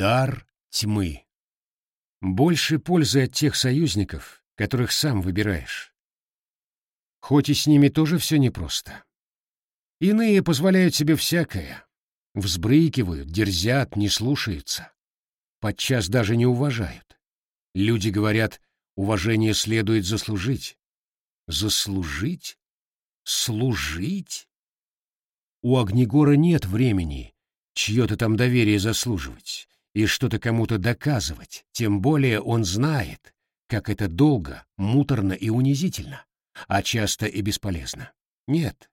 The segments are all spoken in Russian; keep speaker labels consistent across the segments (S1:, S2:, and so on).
S1: Дар тьмы. Больше пользы от тех союзников, которых сам выбираешь. Хоть и с ними тоже все непросто. Иные позволяют себе всякое. Взбрыкивают, дерзят, не слушаются. Подчас даже не уважают. Люди говорят, уважение следует заслужить. Заслужить? Служить? У Огнегора нет времени чье-то там доверие заслуживать и что-то кому-то доказывать, тем более он знает, как это долго, муторно и унизительно, а часто и бесполезно. Нет,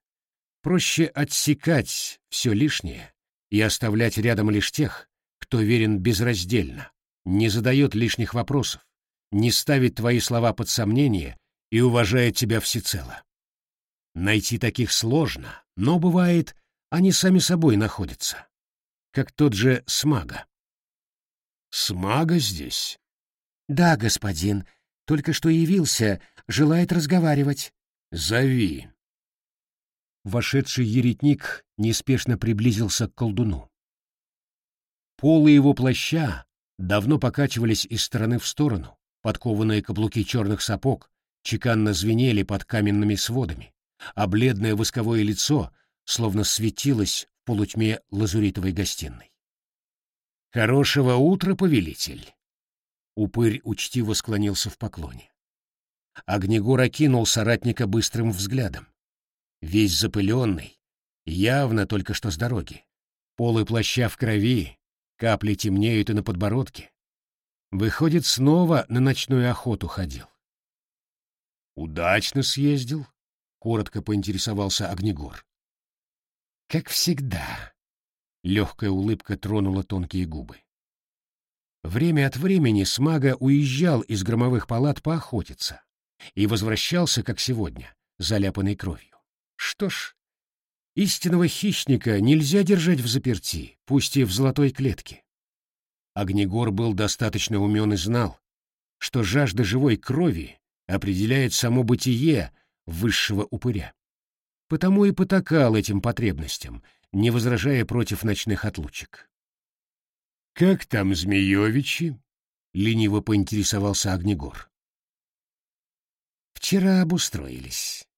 S1: проще отсекать все лишнее и оставлять рядом лишь тех, кто верен безраздельно, не задает лишних вопросов, не ставит твои слова под сомнение и уважает тебя всецело. Найти таких сложно, но бывает, они сами собой находятся, как тот же Смага. Смага здесь?
S2: Да, господин, только что явился, желает разговаривать.
S1: Зови. Вошедший еретник неспешно приблизился к колдуну. Полы его плаща давно покачивались из стороны в сторону, подкованные каблуки черных сапог чеканно звенели под каменными сводами, а бледное восковое лицо словно светилось в полутьме лазуритовой гостиной. «Хорошего утра, повелитель!» Упырь учтиво склонился в поклоне. Огнегор окинул соратника быстрым взглядом. Весь запыленный, явно только что с дороги. Полы плаща в крови, капли темнеют и на подбородке. Выходит, снова на ночную охоту ходил. «Удачно съездил?» — коротко поинтересовался Огнегор. «Как всегда», — легкая улыбка тронула тонкие губы. Время от времени Смага уезжал из громовых палат поохотиться и возвращался, как сегодня, заляпанной кровью. Что ж, истинного хищника нельзя держать в заперти, пусть и в золотой клетке. Огнегор был достаточно умен и знал, что жажда живой крови определяет само бытие высшего упыря. Потому и потакал этим потребностям, не возражая против ночных отлучек. «Как там Змеевичи?» — лениво поинтересовался Огнегор. «Вчера обустроились.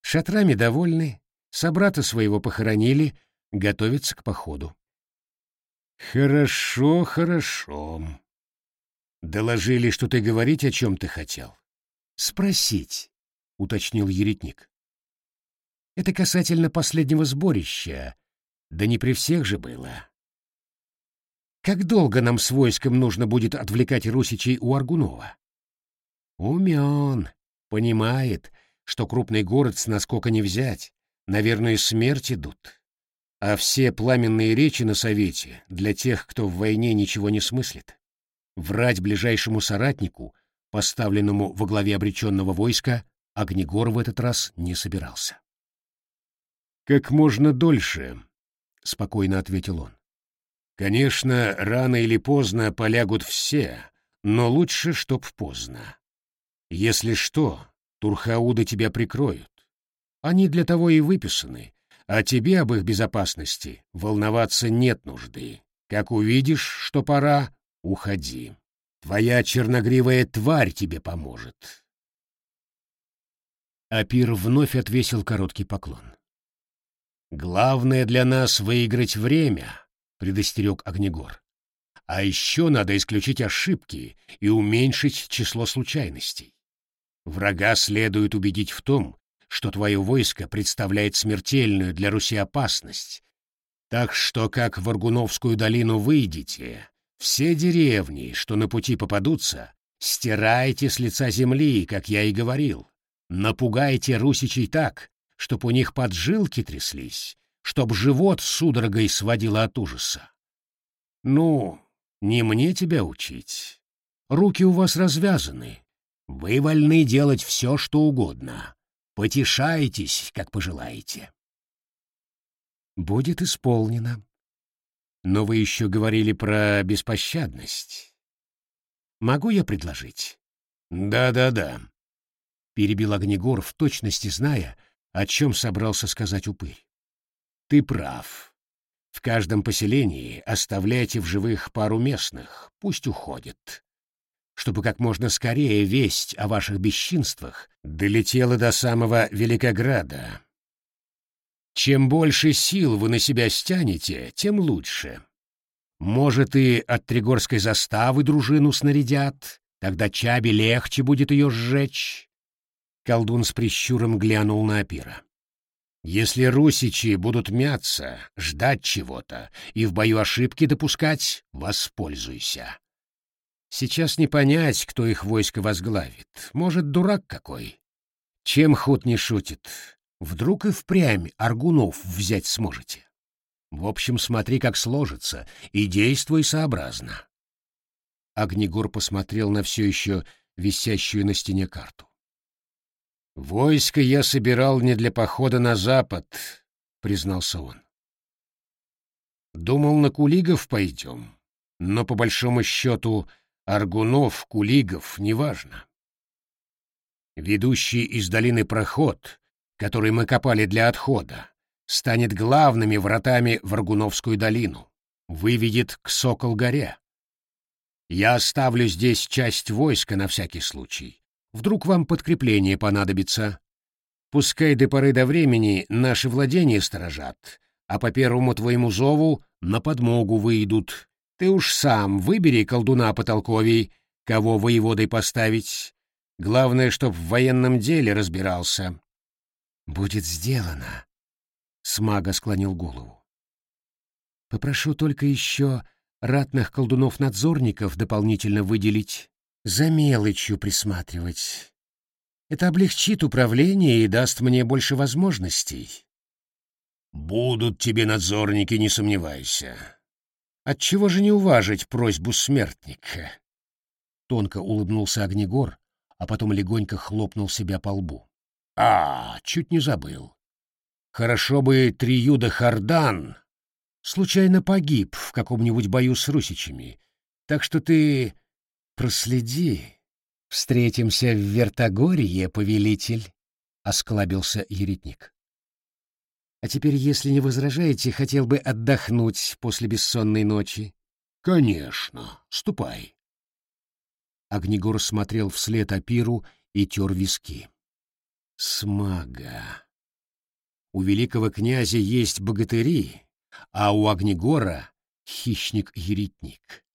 S1: Шатрами довольны, собрата своего похоронили, готовятся к походу. «Хорошо, хорошо. Доложили, что ты говорить о чем ты хотел. Спросить, — уточнил еретник. Это касательно последнего сборища, да не при всех же было. Как долго нам с войском нужно будет отвлекать русичей у Аргунова? Умен, понимает, что крупный город с наскока не взять, наверное, смерть идут. А все пламенные речи на совете для тех, кто в войне ничего не смыслит. Врать ближайшему соратнику, поставленному во главе обреченного войска, Огнегор в этот раз не собирался. «Как можно дольше», — спокойно ответил он. «Конечно, рано или поздно полягут все, но лучше, чтоб поздно. Если что, турхауды тебя прикроют. Они для того и выписаны, а тебе об их безопасности волноваться нет нужды. Как увидишь, что пора, уходи. Твоя черногривая тварь тебе поможет. Апир вновь отвесил короткий поклон. «Главное для нас — выиграть время», — предостерег Огнегор. «А еще надо исключить ошибки и уменьшить число случайностей. Врага следует убедить в том, что твое войско представляет смертельную для Руси опасность. Так что, как в Аргуновскую долину выйдете, все деревни, что на пути попадутся, стирайте с лица земли, как я и говорил. Напугайте русичей так, чтоб у них поджилки тряслись, чтоб живот судорогой сводило от ужаса. Ну, не мне тебя учить. Руки у вас развязаны. Вы вольны делать все, что угодно. Потешайтесь, как пожелаете. Будет исполнено. Но вы еще говорили про беспощадность. Могу я предложить? Да-да-да. Перебил Огнегор в точности зная, о чем собрался сказать упырь. Ты прав. В каждом поселении оставляйте в живых пару местных, пусть уходят, чтобы как можно скорее весть о ваших бесчинствах долетела до самого Великограда. Чем больше сил вы на себя стянете, тем лучше. Может, и от Тригорской заставы дружину снарядят, тогда Чаби легче будет ее сжечь. Колдун с прищуром глянул на Апира. Если русичи будут мяться, ждать чего-то и в бою ошибки допускать, воспользуйся. Сейчас не понять, кто их войско возглавит. Может, дурак какой. Чем худ не шутит. Вдруг и впрямь Аргунов взять сможете. В общем, смотри, как сложится, и действуй сообразно. Огнегор посмотрел на все еще висящую на стене карту. «Войско я собирал не для похода на запад», — признался он. «Думал, на Кулигов пойдем, но по большому счету Аргунов, Кулигов, неважно. Ведущий из долины проход, который мы копали для отхода, станет главными вратами в Аргуновскую долину, выведет к Сокол-горе. Я оставлю здесь часть войска на всякий случай, Вдруг вам подкрепление понадобится. Пускай до поры до времени наши владения сторожат, а по первому твоему зову на подмогу выйдут. Ты уж сам выбери колдуна потолковей, кого воеводой поставить. Главное, чтоб в военном деле разбирался. — Будет сделано. Смага склонил голову. Попрошу только еще ратных колдунов-надзорников дополнительно выделить за мелочью присматривать. Это облегчит управление и даст мне больше возможностей. Будут тебе надзорники, не сомневайся. Отчего же не уважить просьбу смертника? Тонко улыбнулся Огнегор, а потом легонько хлопнул себя по лбу. А, чуть не забыл. Хорошо бы Триюда Хардан случайно погиб в каком-нибудь бою с русичами, так что ты Проследи. Встретимся в Вертогорье, повелитель, — осклабился еретник. А теперь, если не возражаете, хотел бы отдохнуть после бессонной ночи. Конечно, ступай. Огнегор смотрел вслед Апиру и тер виски. Смага. У великого князя есть богатыри, а у Огнегора — хищник-еретник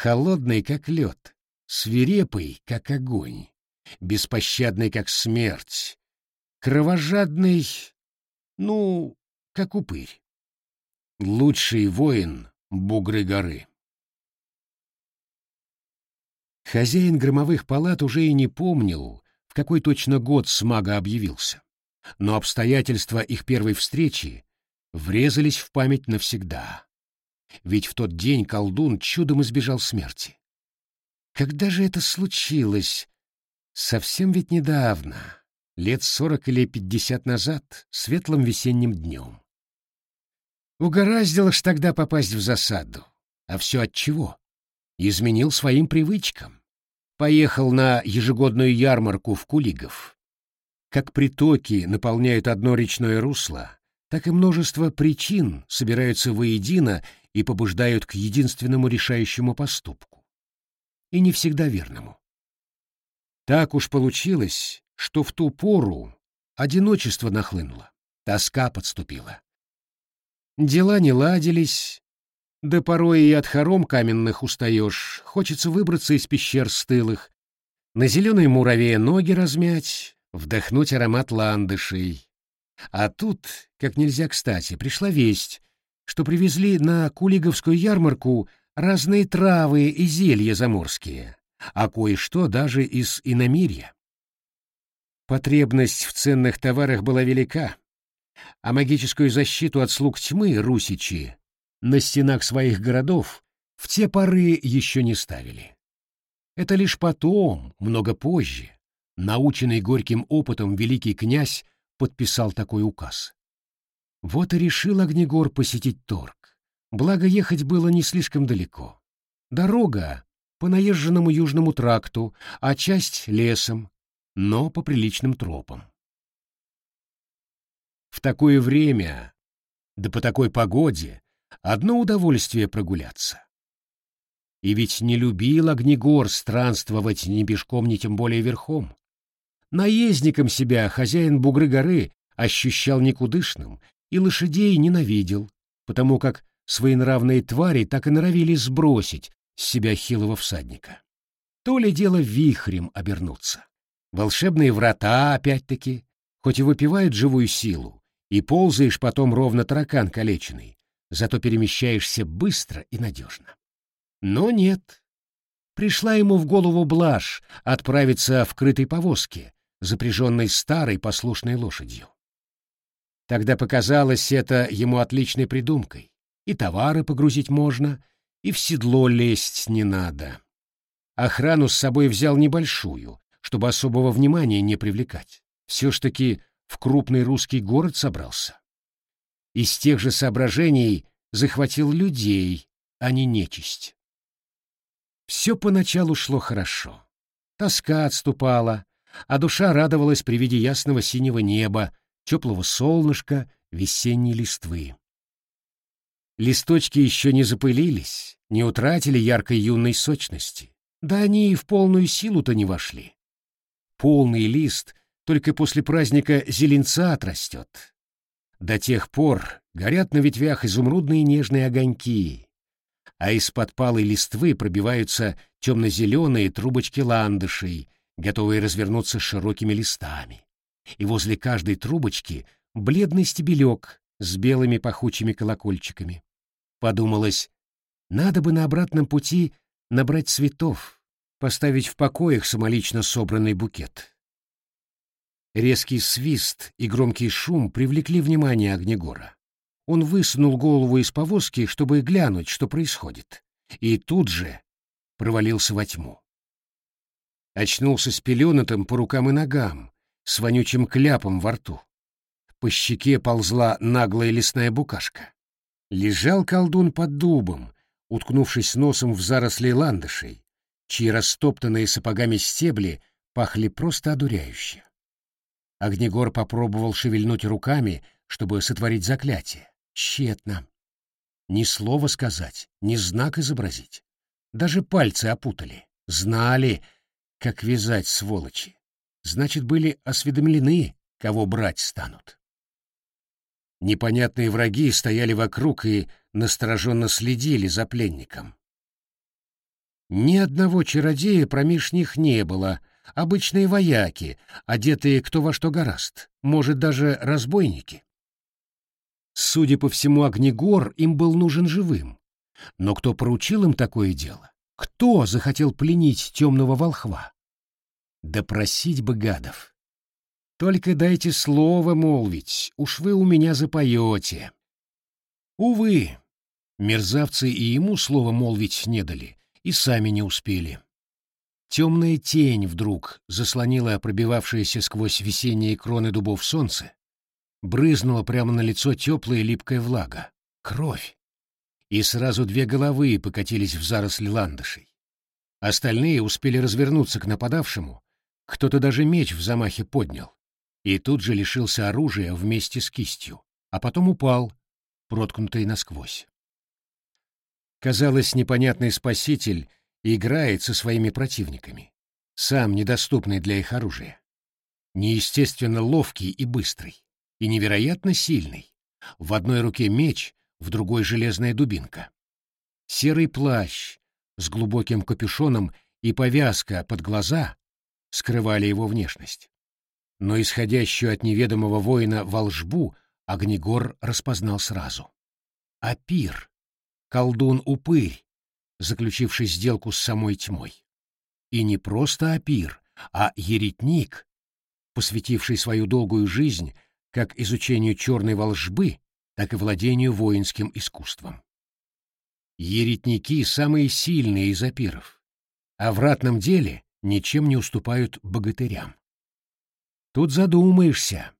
S1: холодный, как лед, свирепый, как огонь, беспощадный, как смерть, кровожадный, ну, как упырь. Лучший воин Бугры горы. Хозяин громовых палат уже и не помнил, в какой точно год смага объявился, но обстоятельства их первой встречи врезались в память навсегда ведь в тот день колдун чудом избежал смерти. Когда же это случилось? Совсем ведь недавно, лет сорок или пятьдесят назад, светлым весенним днем. Угораздило ж тогда попасть в засаду. А все от чего? Изменил своим привычкам. Поехал на ежегодную ярмарку в Кулигов. Как притоки наполняют одно речное русло, так и множество причин собираются воедино и побуждают к единственному решающему поступку. И не всегда верному. Так уж получилось, что в ту пору одиночество нахлынуло, тоска подступила. Дела не ладились, да порой и от хором каменных устаешь, хочется выбраться из пещер стылых, на зеленой муравее ноги размять, вдохнуть аромат ландышей. А тут, как нельзя кстати, пришла весть, что привезли на Кулиговскую ярмарку разные травы и зелья заморские, а кое-что даже из иномирья. Потребность в ценных товарах была велика, а магическую защиту от слуг тьмы русичи на стенах своих городов в те поры еще не ставили. Это лишь потом, много позже, наученный горьким опытом великий князь подписал такой указ. Вот и решил Огнегор посетить торг. Благо ехать было не слишком далеко. Дорога по наезженному южному тракту, а часть — лесом, но по приличным тропам. В такое время, да по такой погоде, одно удовольствие прогуляться. И ведь не любил Огнегор странствовать ни пешком, ни тем более верхом. Наездником себя хозяин Бугры горы ощущал никудышным и лошадей ненавидел, потому как своенравные твари так и норовили сбросить с себя хилого всадника. То ли дело вихрем обернуться. Волшебные врата, опять-таки, хоть и выпивают живую силу, и ползаешь потом ровно таракан калеченный, зато перемещаешься быстро и надежно. Но нет. Пришла ему в голову блажь отправиться в крытой повозке, запряженной старой послушной лошадью. Тогда показалось это ему отличной придумкой. И товары погрузить можно, и в седло лезть не надо. Охрану с собой взял небольшую, чтобы особого внимания не привлекать. Все ж таки в крупный русский город собрался. Из тех же соображений захватил людей, а не нечисть. Все поначалу шло хорошо. Тоска отступала, а душа радовалась при виде ясного синего неба, теплого солнышка, весенней листвы. Листочки еще не запылились, не утратили яркой юной сочности, да они и в полную силу-то не вошли. Полный лист только после праздника зеленца отрастет. До тех пор горят на ветвях изумрудные нежные огоньки, а из-под палой листвы пробиваются темно-зеленые трубочки ландышей, готовые развернуться широкими листами. И возле каждой трубочки бледный стебелек с белыми пахучими колокольчиками. Подумалось, надо бы на обратном пути набрать цветов, поставить в покоях самолично собранный букет. Резкий свист и громкий шум привлекли внимание Огнегора. Он высунул голову из повозки, чтобы глянуть, что происходит, и тут же провалился во тьму. Очнулся с пеленатым по рукам и ногам, с вонючим кляпом во рту. По щеке ползла наглая лесная букашка. Лежал колдун под дубом, уткнувшись носом в заросли ландышей, чьи растоптанные сапогами стебли пахли просто одуряюще. Огнегор попробовал шевельнуть руками, чтобы сотворить заклятие. Тщетно. Ни слова сказать, ни знак изобразить. Даже пальцы опутали. Знали, как вязать сволочи. Значит, были осведомлены, кого брать станут. Непонятные враги стояли вокруг и настороженно следили за пленником. Ни одного чародея промеж них не было, обычные вояки, одетые кто во что гораст, может, даже разбойники. Судя по всему, Огнегор им был нужен живым. Но кто поручил им такое дело? Кто захотел пленить темного волхва? Допросить бы гадов. Только дайте слово молвить, уж вы у меня запоете. Увы, мерзавцы и ему слово молвить не дали, и сами не успели. Темная тень вдруг заслонила пробивавшееся сквозь весенние кроны дубов солнце, брызнула прямо на лицо теплая липкая влага. Кровь. И сразу две головы покатились в заросли ландышей. Остальные успели развернуться к нападавшему, кто-то даже меч в замахе поднял и тут же лишился оружия вместе с кистью, а потом упал, проткнутый насквозь. Казалось, непонятный спаситель играет со своими противниками, сам недоступный для их оружия. Неестественно ловкий и быстрый, и невероятно сильный. В одной руке меч, в другой железная дубинка. Серый плащ с глубоким капюшоном и повязка под глаза скрывали его внешность но исходящую от неведомого воина волжбу Огнегор распознал сразу. Апир, колдун-упырь, заключивший сделку с самой тьмой. И не просто Апир, а еретник, посвятивший свою долгую жизнь как изучению черной волжбы, так и владению воинским искусством. Еретники — самые сильные из апиров, а в ратном деле ничем не уступают богатырям. Тут задумаешься,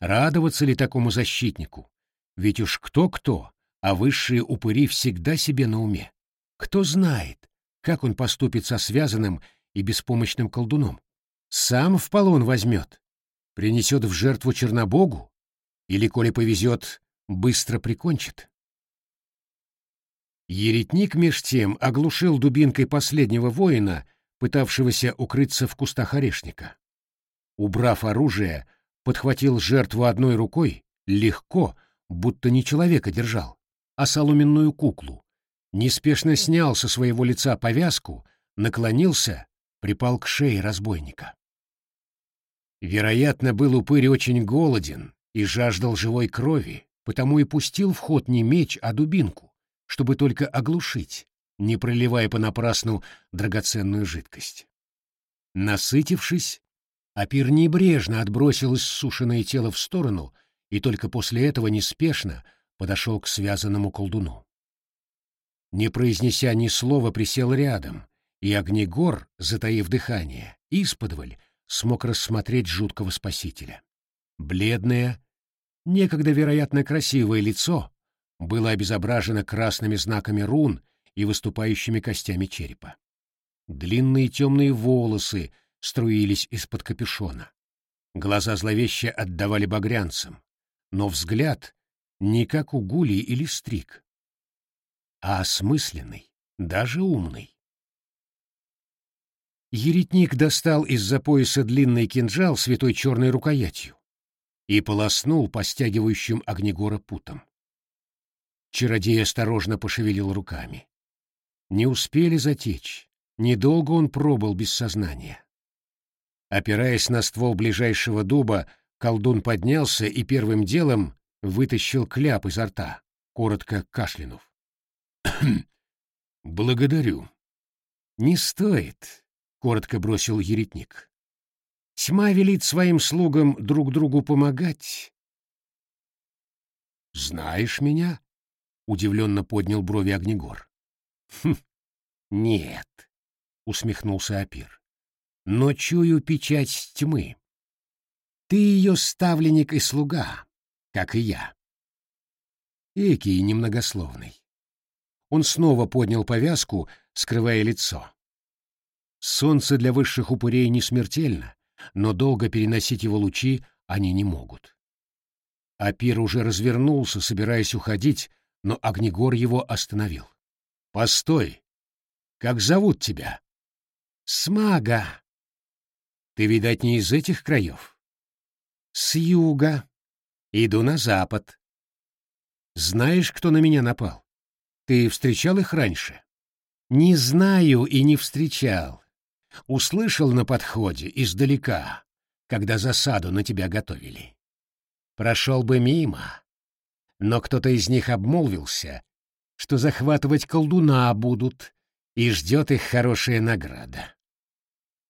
S1: радоваться ли такому защитнику. Ведь уж кто-кто, а высшие упыри всегда себе на уме. Кто знает, как он поступит со связанным и беспомощным колдуном. Сам в полон возьмет, принесет в жертву Чернобогу или, коли повезет, быстро прикончит. Еретник меж тем оглушил дубинкой последнего воина, пытавшегося укрыться в кустах орешника. Убрав оружие, подхватил жертву одной рукой, легко, будто не человека держал, а соломенную куклу, неспешно снял со своего лица повязку, наклонился, припал к шее разбойника. Вероятно, был упырь очень голоден и жаждал живой крови, потому и пустил в ход не меч, а дубинку, чтобы только оглушить, не проливая понапрасну драгоценную жидкость. Насытившись, Апир небрежно отбросил иссушенное тело в сторону и только после этого неспешно подошел к связанному колдуну. Не произнеся ни слова, присел рядом, и Огнегор, затаив дыхание, исподволь смог рассмотреть жуткого спасителя. Бледное, некогда, вероятно, красивое лицо было обезображено красными знаками рун и выступающими костями черепа. Длинные темные волосы струились из-под капюшона. Глаза зловеще отдавали багрянцам, но взгляд не как у гулей или стриг, а осмысленный, даже умный. Еретник достал из-за пояса длинный кинжал святой черной рукоятью и полоснул по стягивающим огнегора путам. Чародей осторожно пошевелил руками. Не успели затечь, недолго он пробыл без сознания. Опираясь на ствол ближайшего дуба, колдун поднялся и первым делом вытащил кляп изо рта, коротко кашлянув. «Благодарю». «Не стоит», — коротко бросил еретник. «Тьма велит своим слугам друг другу помогать». «Знаешь меня?» — удивленно поднял брови Огнегор. «Хм, нет», — усмехнулся Апир. «Но чую печать тьмы. Ты ее ставленник и слуга, как и я». Экий немногословный. Он снова поднял повязку, скрывая лицо. Солнце для высших упырей не смертельно, но долго переносить его лучи они не могут. Апир уже развернулся, собираясь уходить, но Огнегор его остановил. — Постой! Как зовут тебя? — Смага. — Ты, видать, не из этих краев? — С юга. Иду на запад. — Знаешь, кто на меня напал? Ты встречал их раньше? Не знаю и не встречал. Услышал на подходе издалека, когда засаду на тебя готовили. Прошел бы мимо, но кто-то из них обмолвился, что захватывать колдуна будут, и ждет их хорошая награда.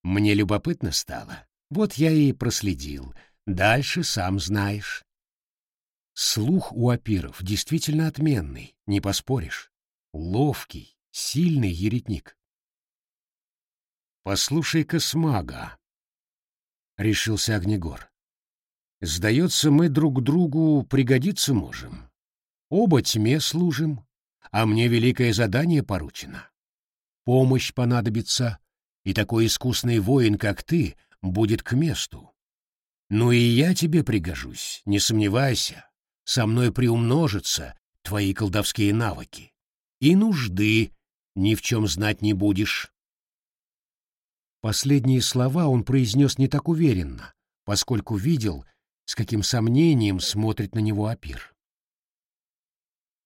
S1: Мне любопытно стало, вот я и проследил. Дальше сам знаешь. Слух у апиров действительно отменный, не поспоришь. Ловкий, сильный еретник. «Послушай-ка, смага», — решился Огнегор. «Сдается, мы друг другу пригодиться можем. Оба тьме служим, а мне великое задание поручено. Помощь понадобится, и такой искусный воин, как ты, будет к месту. Ну и я тебе пригожусь, не сомневайся со мной приумножатся твои колдовские навыки. И нужды ни в чем знать не будешь. Последние слова он произнес не так уверенно, поскольку видел, с каким сомнением смотрит на него Апир.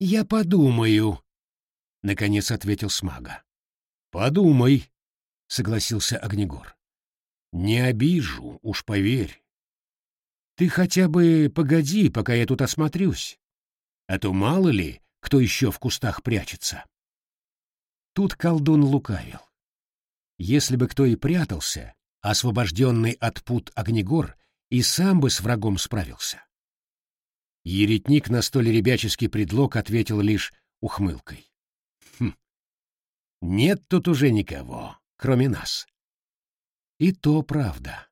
S1: «Я подумаю», — наконец ответил Смага. «Подумай», — согласился Огнегор. «Не обижу, уж поверь. Ты хотя бы погоди, пока я тут осмотрюсь. А то мало ли, кто еще в кустах прячется. Тут колдун лукавил. Если бы кто и прятался, освобожденный от пут огнегор и сам бы с врагом справился. Еретник на столь ребяческий предлог ответил лишь ухмылкой. Хм, нет тут уже никого, кроме нас. И то правда.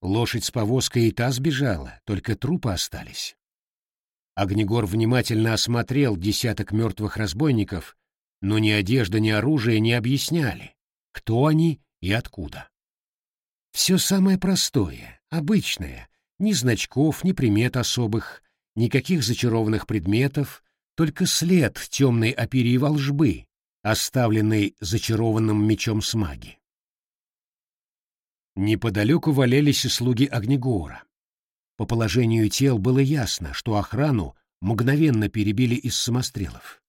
S1: Лошадь с повозкой и та сбежала, только трупы остались. Огнегор внимательно осмотрел десяток мертвых разбойников, но ни одежда, ни оружие не объясняли, кто они и откуда. Все самое простое, обычное, ни значков, ни примет особых, никаких зачарованных предметов, только след темной оперии волжбы, оставленный зачарованным мечом смаги. Неподалеку валялись и слуги Огнегора. По положению тел было ясно, что охрану мгновенно перебили из самострелов.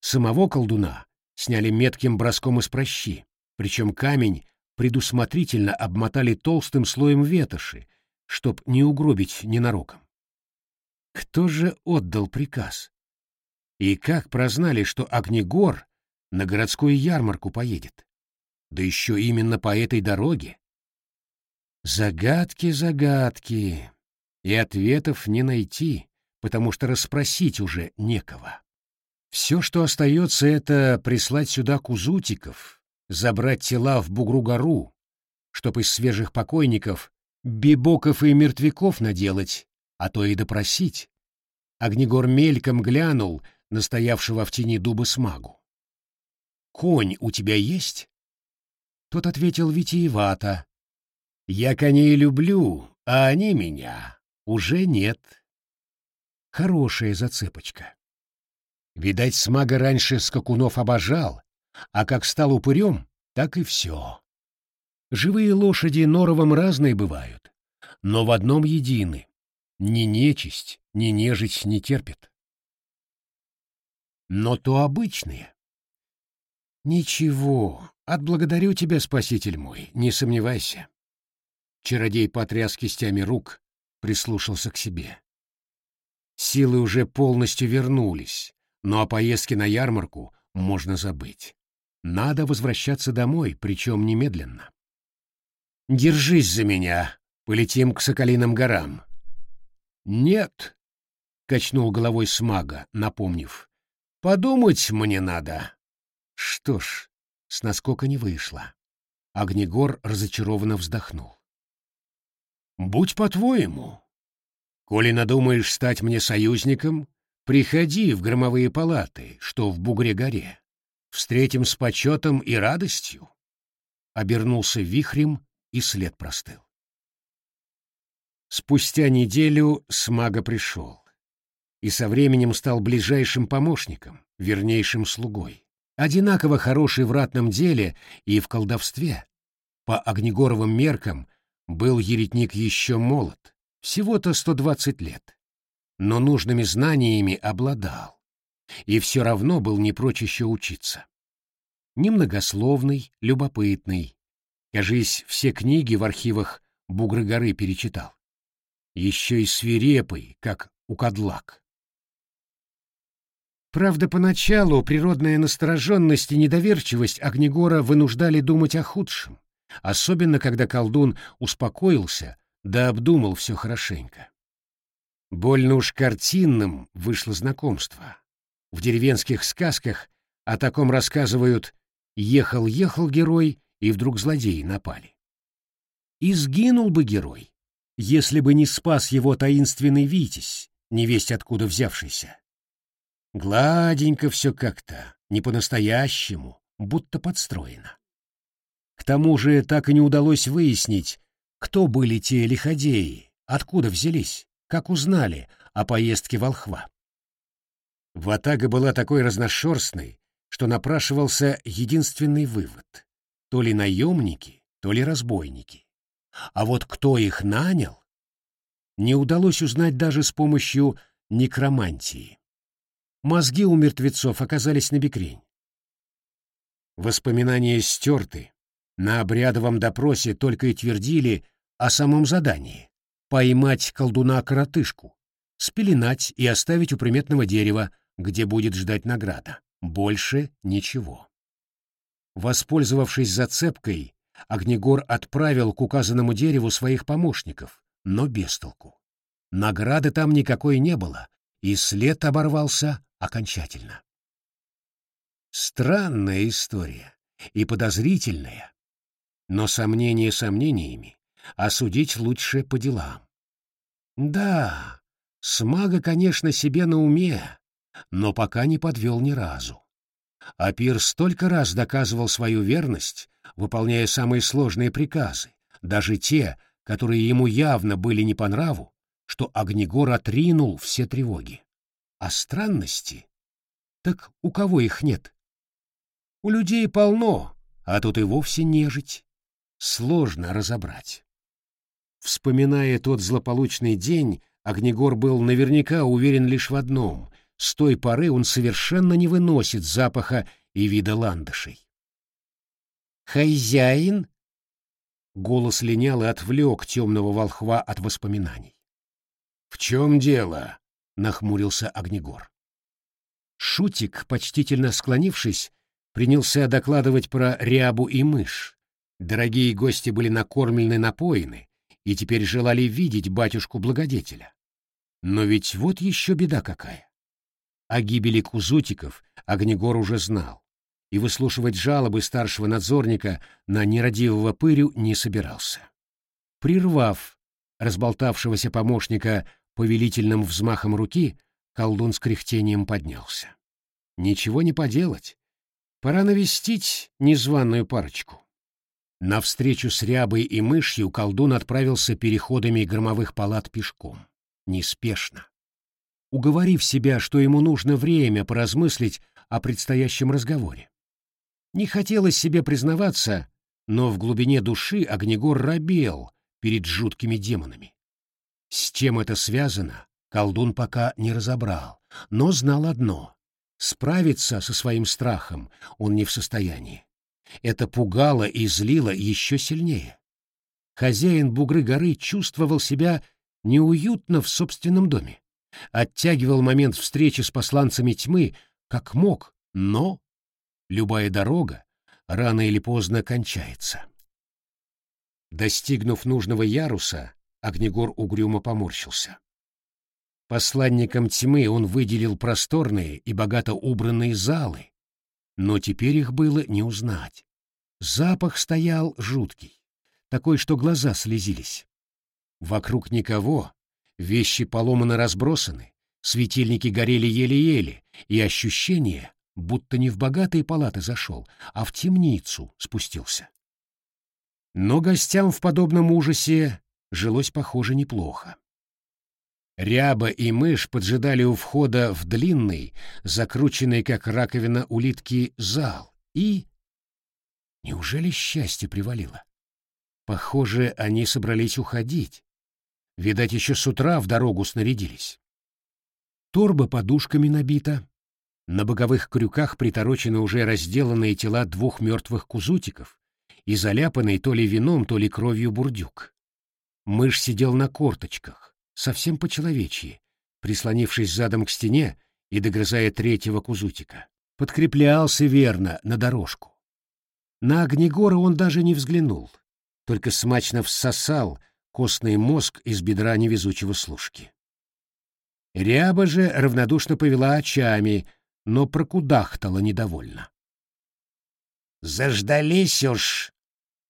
S1: Самого колдуна сняли метким броском из прощи, причем камень предусмотрительно обмотали толстым слоем ветоши, чтоб не угробить ненароком. Кто же отдал приказ? И как прознали, что Огнегор на городскую ярмарку поедет? Да еще именно по этой дороге? Загадки, загадки, и ответов не найти, потому что расспросить уже некого. Все, что остается, это прислать сюда кузутиков, забрать тела в Бугру-гору, чтоб из свежих покойников бибоков и мертвяков наделать, а то и допросить. Огнегор мельком глянул на стоявшего в тени дуба смагу. «Конь у тебя есть?» Тот ответил витиевато. «Я коней люблю, а они меня уже нет». Хорошая зацепочка. Видать, смага раньше скакунов обожал, а как стал упырем, так и все. Живые лошади норовом разные бывают, но в одном едины. Ни нечисть, ни нежить не терпит. Но то обычные. Ничего, отблагодарю тебя, спаситель мой, не сомневайся. Чародей потряс кистями рук, прислушался к себе. Силы уже полностью вернулись, но о поездке на ярмарку можно забыть. Надо возвращаться домой, причем немедленно. «Держись за меня, полетим к Соколиным горам». «Нет», — качнул головой смага, напомнив. «Подумать мне надо». Что ж, с наскока не вышло. Огнегор разочарованно вздохнул. «Будь по-твоему. Коли надумаешь стать мне союзником, приходи в громовые палаты, что в Бугре-горе встретим с почетом и радостью. Обернулся вихрем, и след простыл. Спустя неделю Смага пришел и со временем стал ближайшим помощником, вернейшим слугой. Одинаково хороший в ратном деле и в колдовстве. По огнегоровым меркам был еретник еще молод, всего-то 120 лет, но нужными знаниями обладал и все равно был не прочь еще учиться. Немногословный, любопытный. Кажись, все книги в архивах Бугры горы перечитал. Еще и свирепый, как у Кадлак. Правда, поначалу природная настороженность и недоверчивость Огнегора вынуждали думать о худшем, особенно когда колдун успокоился да обдумал все хорошенько. Больно уж картинным вышло знакомство. В деревенских сказках о таком рассказывают «ехал-ехал герой, и вдруг злодеи напали». И сгинул бы герой, если бы не спас его таинственный Витязь, невесть откуда взявшийся. Гладенько все как-то, не по-настоящему, будто подстроено. К тому же так и не удалось выяснить, кто были те лиходеи, откуда взялись, как узнали о поездке волхва. Ватага была такой разношерстной, что напрашивался единственный вывод — то ли наемники, то ли разбойники. А вот кто их нанял, не удалось узнать даже с помощью некромантии. Мозги у мертвецов оказались набекрень. Воспоминания стерты, на обрядовом допросе только и твердили о самом задании — поймать колдуна-коротышку, спеленать и оставить у приметного дерева, где будет ждать награда. Больше ничего. Воспользовавшись зацепкой, Огнегор отправил к указанному дереву своих помощников, но без толку. Награды там никакой не было, и след оборвался окончательно. Странная история и подозрительная, но сомнения сомнениями, а судить лучше по делам. Да, смага, конечно, себе на уме, но пока не подвел ни разу. Апир столько раз доказывал свою верность, выполняя самые сложные приказы, даже те, которые ему явно были не по нраву, что Огнегор отринул все тревоги. А странности Так у кого их нет? У людей полно, а тут и вовсе нежить. Сложно разобрать. Вспоминая тот злополучный день, Огнегор был наверняка уверен лишь в одном — с той поры он совершенно не выносит запаха и вида ландышей. «Хозяин?» Голос линял и отвлек темного волхва от воспоминаний. «В чем дело?» — нахмурился Огнегор. Шутик, почтительно склонившись, принялся докладывать про рябу и мышь. Дорогие гости были накормлены напоены и теперь желали видеть батюшку-благодетеля. Но ведь вот еще беда какая. О гибели кузутиков Огнегор уже знал, и выслушивать жалобы старшего надзорника на нерадивого пырю не собирался. Прервав разболтавшегося помощника повелительным взмахом руки, колдун с кряхтением поднялся. Ничего не поделать. Пора навестить незваную парочку. На встречу с рябой и мышью колдун отправился переходами громовых палат пешком. Неспешно уговорив себя, что ему нужно время поразмыслить о предстоящем разговоре. Не хотелось себе признаваться, но в глубине души Огнегор робел перед жуткими демонами. С чем это связано, колдун пока не разобрал, но знал одно — справиться со своим страхом он не в состоянии. Это пугало и злило еще сильнее. Хозяин Бугры горы чувствовал себя неуютно в собственном доме оттягивал момент встречи с посланцами тьмы как мог, но любая дорога рано или поздно кончается. Достигнув нужного яруса, Огнегор угрюмо поморщился. Посланникам тьмы он выделил просторные и богато убранные залы, но теперь их было не узнать. Запах стоял жуткий, такой, что глаза слезились. Вокруг никого, Вещи поломаны разбросаны, светильники горели еле-еле, и ощущение, будто не в богатые палаты зашел, а в темницу спустился. Но гостям в подобном ужасе жилось, похоже, неплохо. Ряба и мышь поджидали у входа в длинный, закрученный, как раковина улитки, зал, и... Неужели счастье привалило? Похоже, они собрались уходить, Видать, еще с утра в дорогу снарядились. Торба подушками набита. На боковых крюках приторочены уже разделанные тела двух мертвых кузутиков и заляпанный то ли вином, то ли кровью бурдюк. Мышь сидел на корточках, совсем по-человечьи, прислонившись задом к стене и догрызая третьего кузутика. Подкреплялся верно на дорожку. На Огнегора он даже не взглянул, только смачно всосал — костный мозг из бедра невезучего служки. Ряба же равнодушно повела очами, но прокудахтала недовольно. «Заждались уж!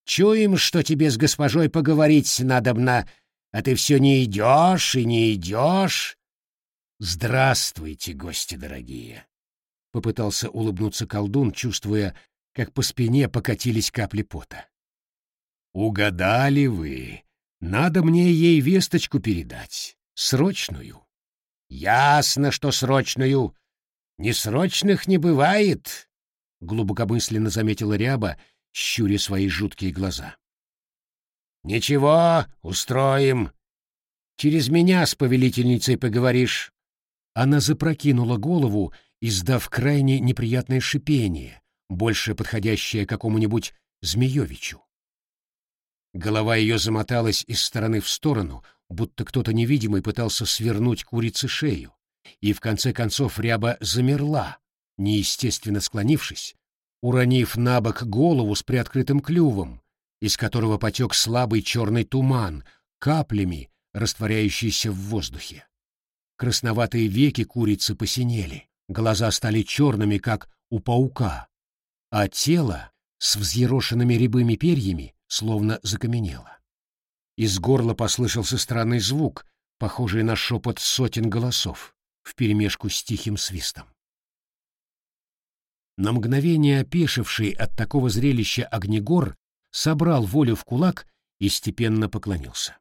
S1: Чуем, что тебе с госпожой поговорить надобно, а ты все не идешь и не идешь!» «Здравствуйте, гости дорогие!» — попытался улыбнуться колдун, чувствуя, как по спине покатились капли пота. «Угадали вы!» Надо мне ей весточку передать. Срочную. Ясно, что срочную. Несрочных не бывает, — глубокомысленно заметила Ряба, щуря свои жуткие глаза. Ничего, устроим. Через меня с повелительницей поговоришь. Она запрокинула голову, издав крайне неприятное шипение, больше подходящее какому-нибудь Змеевичу. Голова ее замоталась из стороны в сторону, будто кто-то невидимый пытался свернуть курице шею, и в конце концов ряба замерла, неестественно склонившись, уронив на бок голову с приоткрытым клювом, из которого потек слабый черный туман, каплями, растворяющийся в воздухе. Красноватые веки курицы посинели, глаза стали черными, как у паука, а тело с взъерошенными рябыми перьями словно закаменела. Из горла послышался странный звук, похожий на шепот сотен голосов, вперемешку с тихим свистом. На мгновение опешивший от такого зрелища Огнегор собрал волю в кулак и степенно поклонился.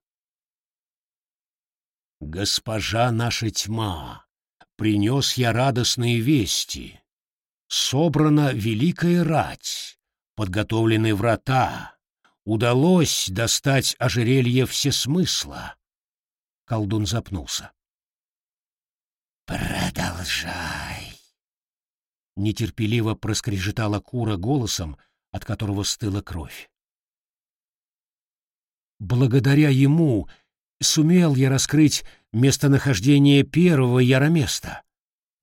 S1: «Госпожа наша тьма, принес я радостные вести. собрана великая рать, подготовлены врата, удалось достать ожерелье всесмысла. Колдун запнулся.
S2: «Продолжай!»
S1: Нетерпеливо проскрежетала кура голосом, от которого стыла кровь. Благодаря ему сумел я раскрыть местонахождение первого яроместа.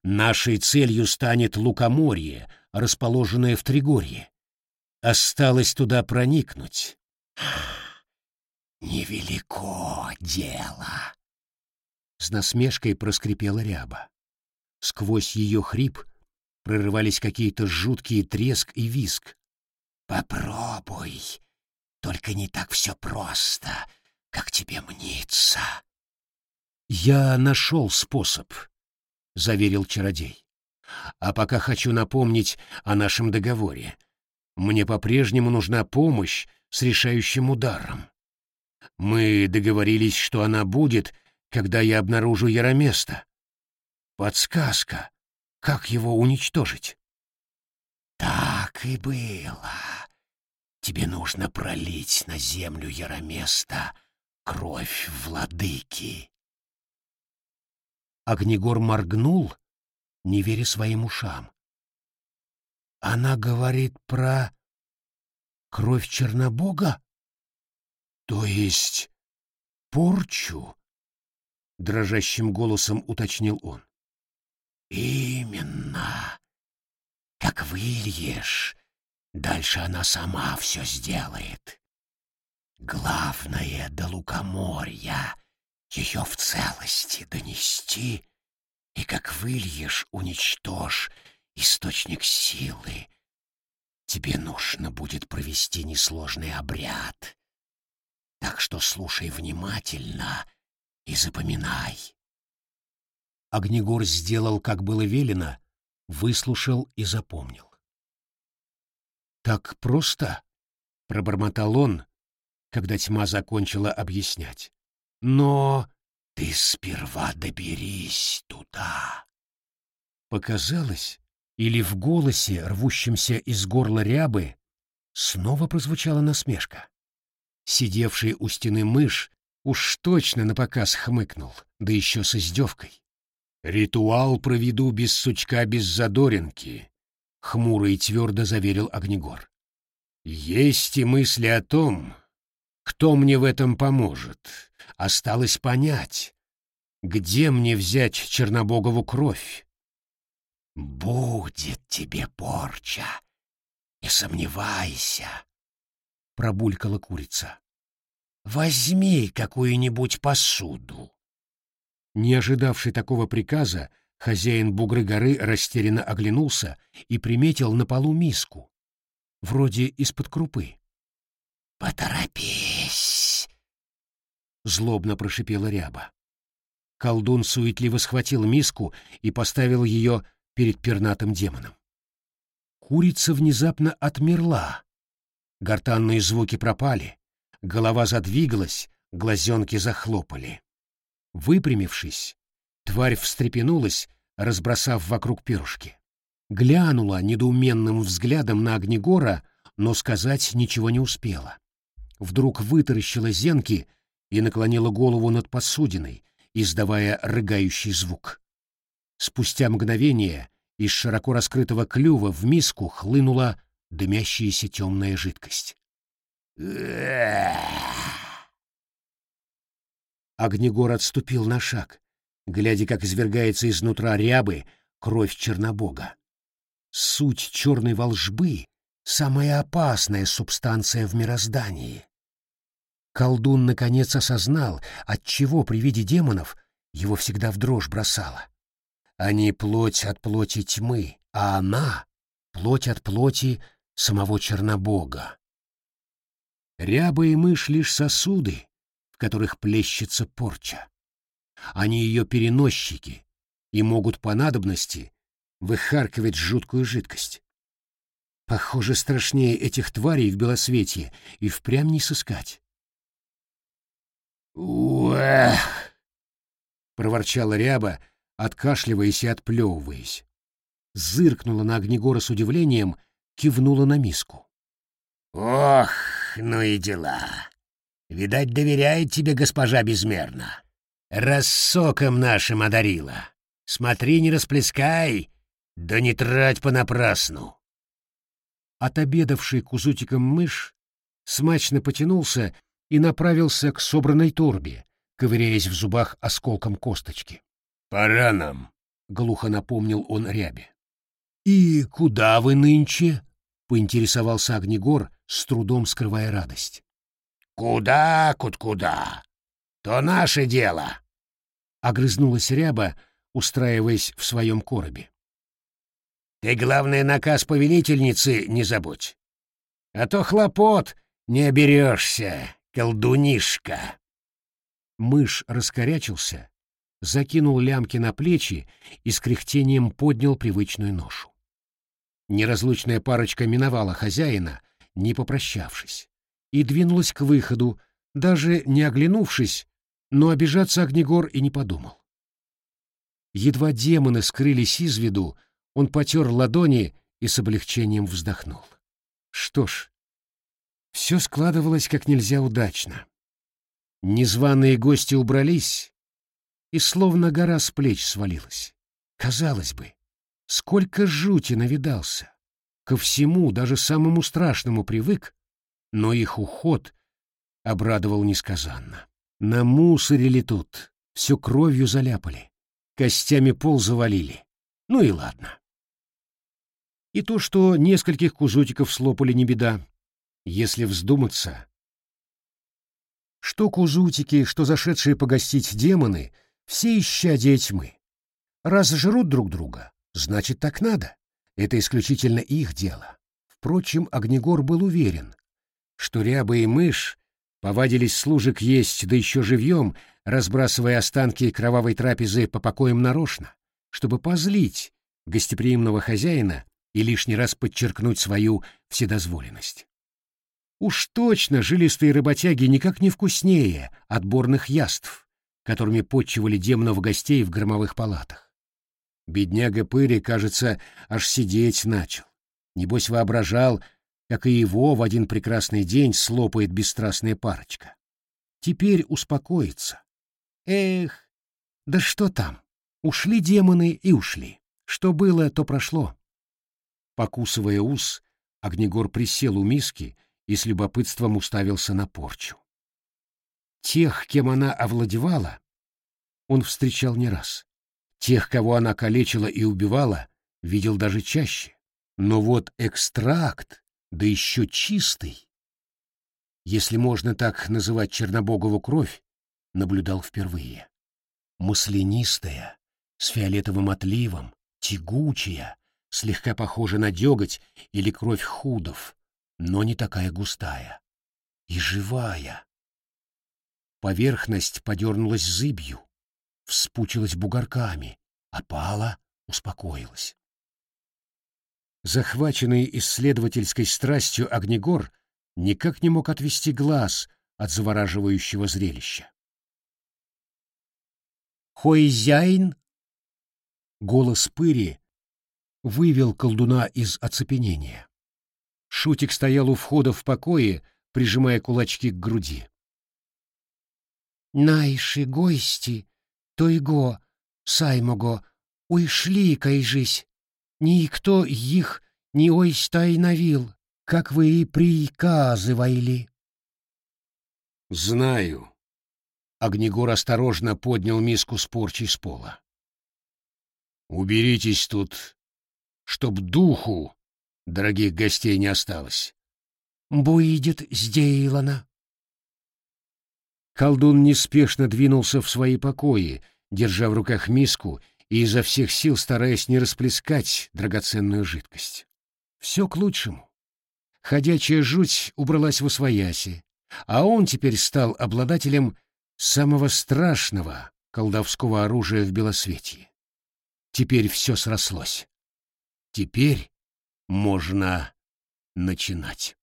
S1: Нашей целью станет Лукоморье, расположенное в Тригорье. Осталось туда проникнуть.
S2: «Невелико дело!»
S1: С насмешкой проскрипела ряба. Сквозь ее хрип прорывались какие-то жуткие треск и виск.
S2: «Попробуй, только не так все просто, как тебе мнится».
S1: «Я нашел способ», — заверил чародей. «А пока хочу напомнить о нашем договоре. Мне по-прежнему нужна помощь с решающим ударом. Мы договорились, что она будет, когда я обнаружу Яроместа. Подсказка, как его уничтожить?»
S2: «Так и было. Тебе нужно пролить на землю Яроместа кровь владыки».
S1: Огнегор моргнул, не веря своим ушам. Она говорит про кровь Чернобога? То есть порчу? Дрожащим голосом уточнил он.
S2: Именно. Как выльешь, дальше она сама все сделает. Главное, до лукоморья ее в целости донести, и как выльешь, уничтожь источник силы. Тебе нужно будет провести несложный обряд. Так что слушай внимательно и запоминай.
S1: Огнегор сделал, как было велено, выслушал и запомнил. «Так просто?» — пробормотал он, когда тьма закончила объяснять. Но
S2: ты сперва доберись туда.
S1: Показалось, или в голосе, рвущемся из горла рябы, снова прозвучала насмешка. Сидевший у стены мышь уж точно напоказ хмыкнул, да еще с издевкой. «Ритуал проведу без сучка, без задоринки», — хмуро и твердо заверил Огнегор. «Есть и мысли о том, кто мне в этом поможет, Осталось понять, где мне взять Чернобогову кровь.
S2: «Будет тебе порча, не сомневайся», — пробулькала курица. «Возьми какую-нибудь посуду».
S1: Не ожидавший такого приказа, хозяин Бугры горы растерянно оглянулся и приметил на полу миску, вроде из-под крупы.
S2: «Поторопись!»
S1: злобно прошипела ряба. Колдун суетливо схватил миску и поставил ее перед пернатым демоном. Курица внезапно отмерла. Гортанные звуки пропали, голова задвигалась, глазенки захлопали. Выпрямившись, тварь встрепенулась, разбросав вокруг перышки. Глянула недоуменным взглядом на Огнегора, но сказать ничего не успела. Вдруг вытаращила зенки и наклонила голову над посудиной, издавая рыгающий звук. Спустя мгновение из широко раскрытого клюва в миску хлынула дымящаяся темная жидкость. Огнегор отступил на шаг, глядя, как извергается изнутра рябы кровь Чернобога. Суть черной волжбы — самая опасная субстанция в мироздании. Колдун наконец осознал, отчего при виде демонов его всегда в дрожь бросало. Они плоть от плоти тьмы, а она — плоть от плоти самого Чернобога. Ряба и мышь — лишь сосуды, в которых плещется порча. Они ее переносчики и могут по надобности выхаркивать жуткую жидкость. Похоже, страшнее этих тварей в белосветье и впрямь не сыскать. «Уэх!» — проворчала ряба, откашливаясь и отплевываясь. зыркнула на Огнегора с удивлением, кивнула на миску.
S2: «Ох, ну и дела! Видать, доверяет тебе госпожа безмерно. Рассоком нашим одарила. Смотри, не расплескай, да не трать понапрасну!»
S1: Отобедавший кузутиком мышь смачно потянулся и направился к собранной торбе, ковыряясь в зубах осколком косточки.
S2: «Пора нам», —
S1: глухо напомнил он рябе. «И куда вы нынче?» — поинтересовался Огнегор, с трудом скрывая радость.
S2: «Куда, кут-куда? То наше дело!»
S1: — огрызнулась ряба, устраиваясь в своем коробе.
S2: «Ты, главное, наказ повелительницы не забудь. А то хлопот не оберешься, колдунишка!»
S1: Мышь раскорячился, закинул лямки на плечи и с кряхтением поднял привычную ношу. Неразлучная парочка миновала хозяина, не попрощавшись, и двинулась к выходу, даже не оглянувшись, но обижаться Огнегор и не подумал. Едва демоны скрылись из виду, он потер ладони и с облегчением вздохнул. Что ж, все складывалось как нельзя удачно. Незваные гости убрались, и словно гора с плеч свалилась. Казалось бы, сколько жути навидался. Ко всему, даже самому страшному привык, но их уход обрадовал несказанно. Намусорили тут, все кровью заляпали, костями пол завалили. Ну и ладно. И то, что нескольких кузутиков слопали, не беда. Если вздуматься, что кузутики, что зашедшие погостить демоны — все исчадия тьмы. Раз жрут друг друга, значит, так надо. Это исключительно их дело. Впрочем, Огнегор был уверен, что ряба и мышь повадились служек есть, да еще живьем, разбрасывая останки кровавой трапезы по покоям нарочно, чтобы позлить гостеприимного хозяина и лишний раз подчеркнуть свою вседозволенность. Уж точно жилистые работяги никак не вкуснее отборных яств, которыми подчивали демонов гостей в громовых палатах. Бедняга Пыри, кажется, аж сидеть начал. Небось воображал, как и его в один прекрасный день слопает бесстрастная парочка. Теперь успокоится. Эх, да что там, ушли демоны и ушли. Что было, то прошло. Покусывая ус, Огнегор присел у миски и с любопытством уставился на порчу. Тех, кем она овладевала, он встречал не раз. Тех, кого она калечила и убивала, видел даже чаще. Но вот экстракт, да еще чистый, если можно так называть Чернобогову кровь, наблюдал впервые. Маслянистая, с фиолетовым отливом, тягучая, слегка похожа на деготь или кровь худов, но не такая густая. И живая. Поверхность подернулась зыбью, вспучилась бугорками, опала, успокоилась. Захваченный исследовательской страстью Огнегор никак не мог отвести глаз от завораживающего зрелища. «Хойзяин!» Голос пыри вывел колдуна из оцепенения. Шутик стоял у входа в покое, прижимая кулачки к груди. Найши гости, тойго, саймого, уйшли кайжись. Никто их не ойстай навил, как вы и приказывали. Знаю. Огнегор осторожно поднял миску с порчей с пола. Уберитесь тут, чтоб духу дорогих гостей не осталось. Будет сделано. Колдун неспешно двинулся в свои покои, держа в руках миску и изо всех сил стараясь не расплескать драгоценную жидкость. Все к лучшему. Ходячая жуть убралась в освояси, а он теперь стал обладателем самого страшного колдовского оружия в Белосветье. Теперь все срослось. Теперь можно начинать.